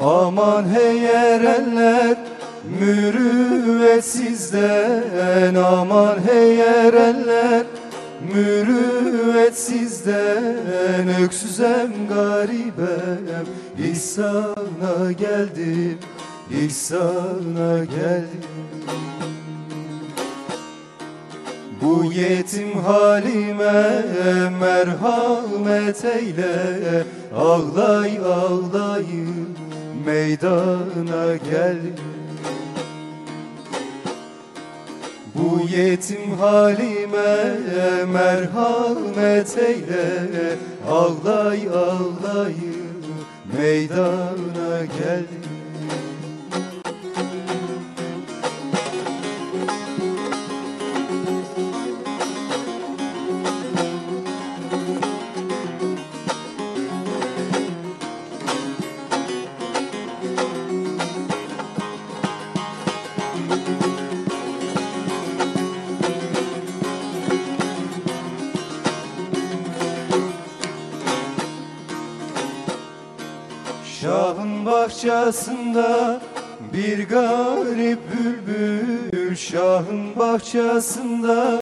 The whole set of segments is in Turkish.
Aman hey erenler mürüvvetsizden. Aman hey erenler mürüvvetsizden. Öksüzem garibem İhsana geldim İhsana geldim. Bu yetim halime merhamet eyle. Ağlay ağlayım meydana gel. Bu yetim halime merhamet eyle. Ağlay ağlayım meydana gel Şahın bahçesinde bir garip bülbül. Şahın bahçesinde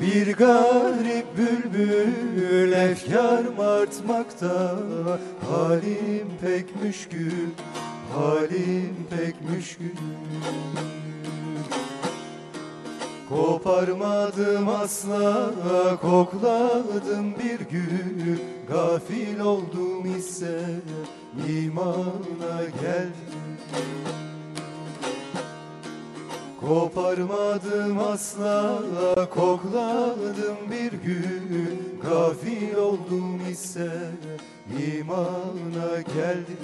bir garip bülbül. Efkar martmakta halim pek müşkül Halim pek müşkül Koparmadım asla kokladım bir gün Gafil oldum ise imana geldim. Koparmadım asla kokladım bir gün Gafil oldum ise imana geldim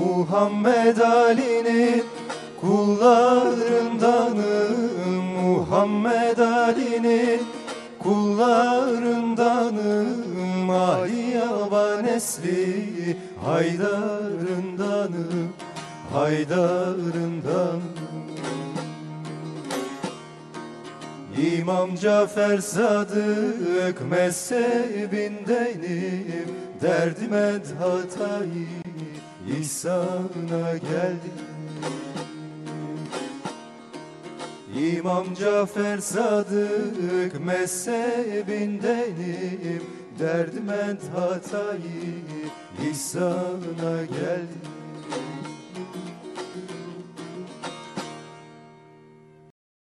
Muhammed Ali'nin kullarındanım. Muhammed Ali'nin kullarındanım. Ay yaban esli haydarındanım. Haydarındanım. İmam Cafer Sadık mezhebindenim Derdim et hatayı ihsana geldim. İmam Cafer Sadık mezhebindenim Derdim et hatayı. İhsana geldim